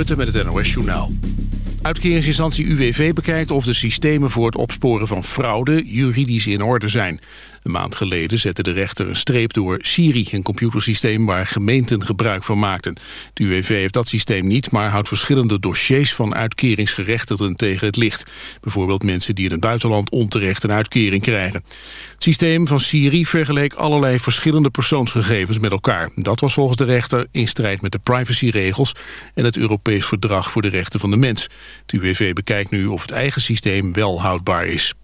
Met het NOS Journaal. Uitkeringsinstantie UWV bekijkt of de systemen voor het opsporen van fraude juridisch in orde zijn. Een maand geleden zette de rechter een streep door Siri, een computersysteem waar gemeenten gebruik van maakten. De UWV heeft dat systeem niet, maar houdt verschillende dossiers van uitkeringsgerechtigden tegen het licht. Bijvoorbeeld mensen die in het buitenland onterecht een uitkering krijgen. Het systeem van Siri vergeleek allerlei verschillende persoonsgegevens met elkaar. Dat was volgens de rechter in strijd met de privacyregels en het Europees Verdrag voor de Rechten van de Mens. Het UWV bekijkt nu of het eigen systeem wel houdbaar is.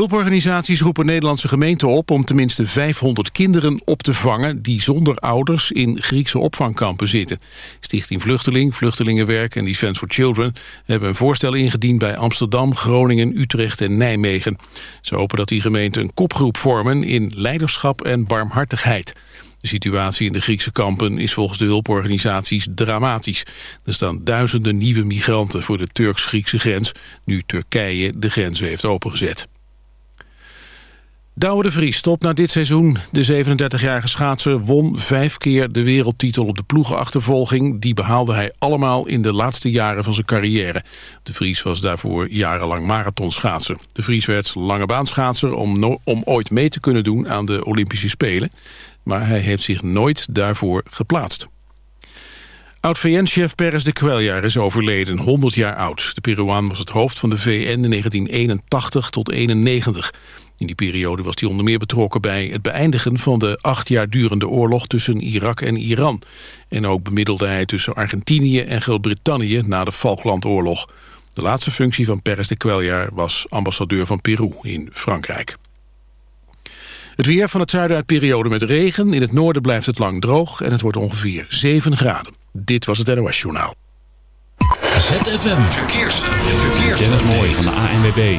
Hulporganisaties roepen Nederlandse gemeenten op om tenminste 500 kinderen op te vangen die zonder ouders in Griekse opvangkampen zitten. Stichting Vluchteling, Vluchtelingenwerk en Defence for Children hebben een voorstel ingediend bij Amsterdam, Groningen, Utrecht en Nijmegen. Ze hopen dat die gemeenten een kopgroep vormen in leiderschap en barmhartigheid. De situatie in de Griekse kampen is volgens de hulporganisaties dramatisch. Er staan duizenden nieuwe migranten voor de Turks-Griekse grens... nu Turkije de grens heeft opengezet. Douwe de Vries stopt na dit seizoen. De 37-jarige schaatser won vijf keer de wereldtitel op de ploegenachtervolging. Die behaalde hij allemaal in de laatste jaren van zijn carrière. De Vries was daarvoor jarenlang marathonschaatser. De Vries werd lange baanschaatser om, om ooit mee te kunnen doen aan de Olympische Spelen. Maar hij heeft zich nooit daarvoor geplaatst. Oud-VN-chef Perez de Cuellar is overleden, 100 jaar oud. De Peruaan was het hoofd van de VN in 1981 tot 91. In die periode was hij onder meer betrokken bij het beëindigen van de acht jaar durende oorlog tussen Irak en Iran. En ook bemiddelde hij tussen Argentinië en Groot-Brittannië na de Falklandoorlog. De laatste functie van Perez de Cuellar was ambassadeur van Peru in Frankrijk. Het weer van het zuiden uit periode met regen. In het noorden blijft het lang droog en het wordt ongeveer 7 graden. Dit was het NOS Journaal. ZFM Verkeers. Verkeers. Dennis Mooi van de ANWB.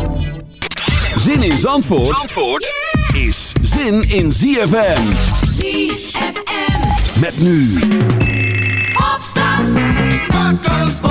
Zin in Zandvoort, Zandvoort is zin in ZFM. ZFM. Met nu Opstand.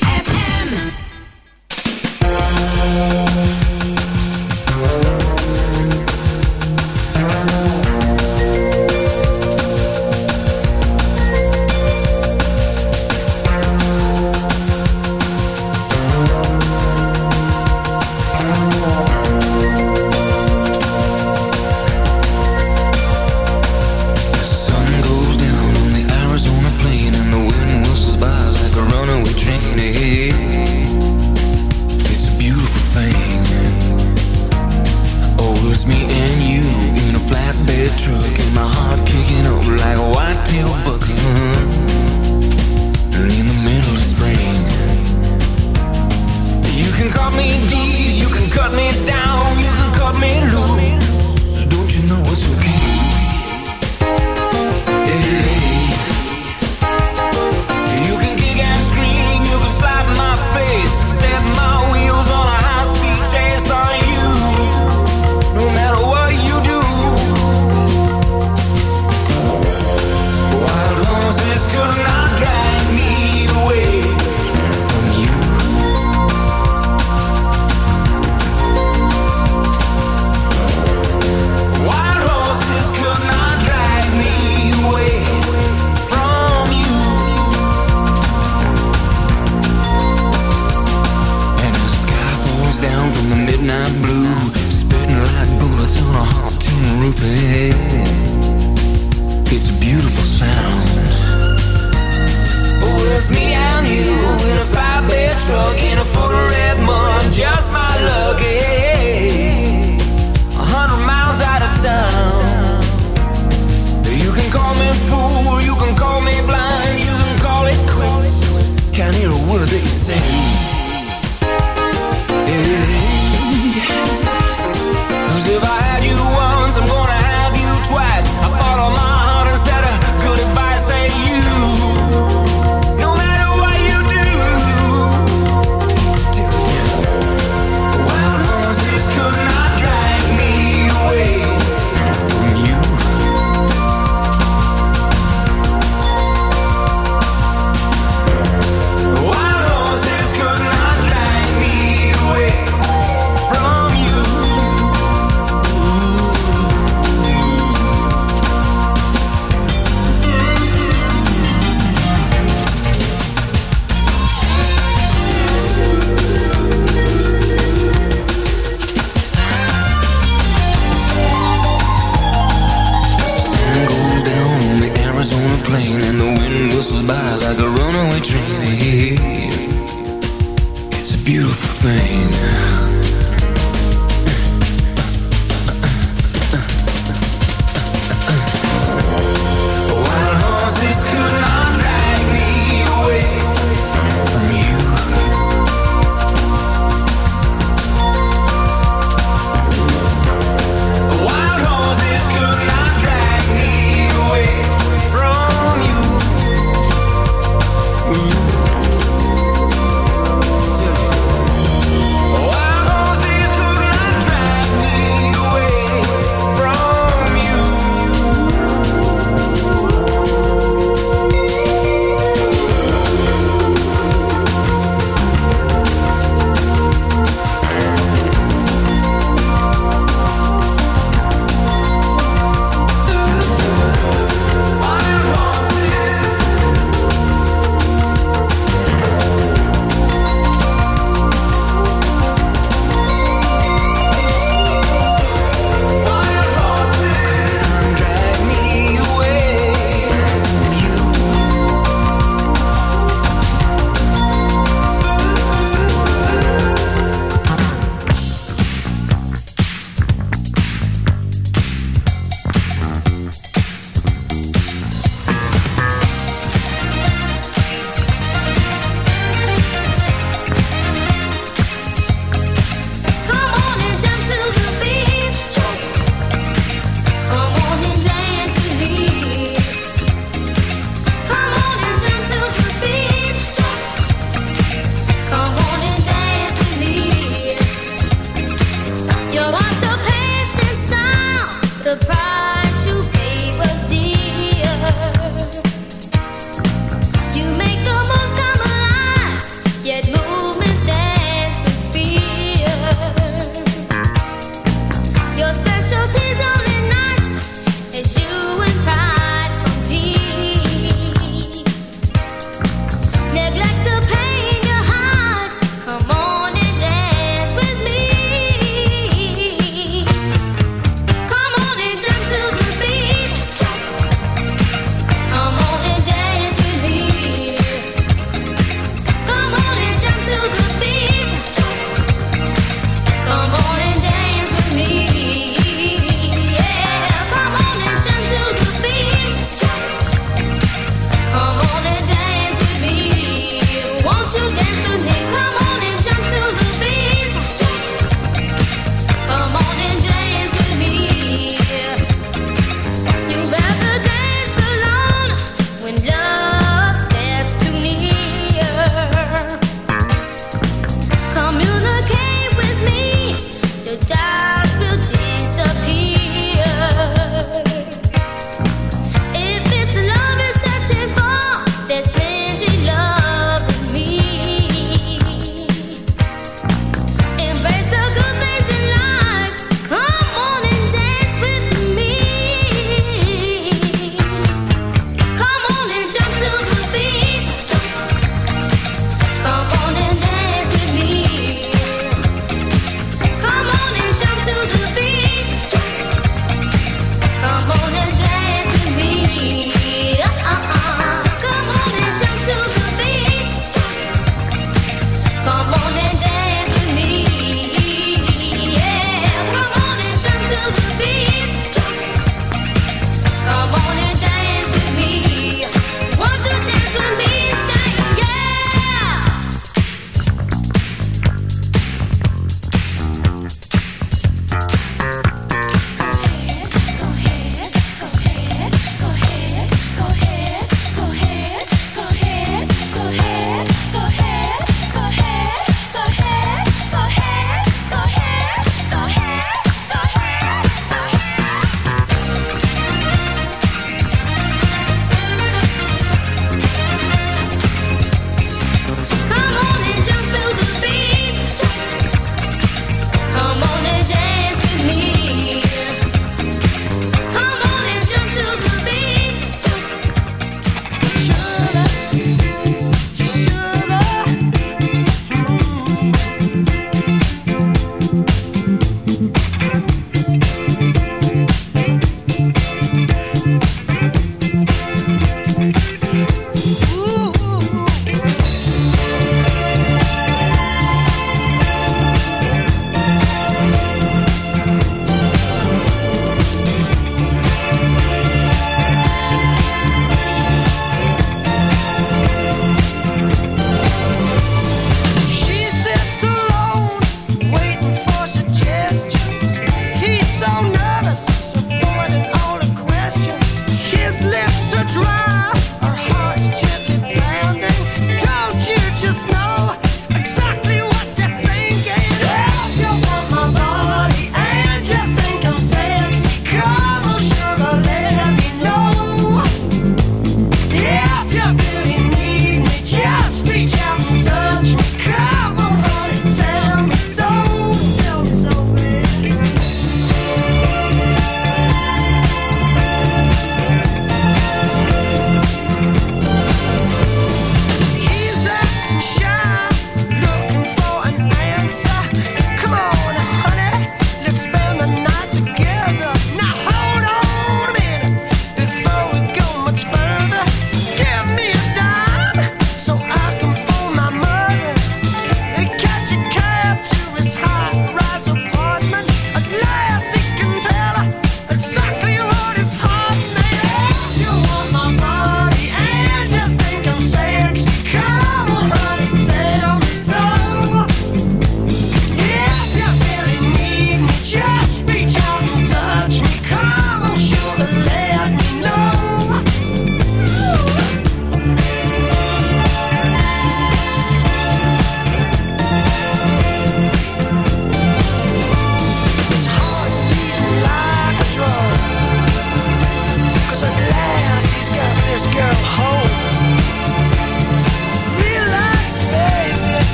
say.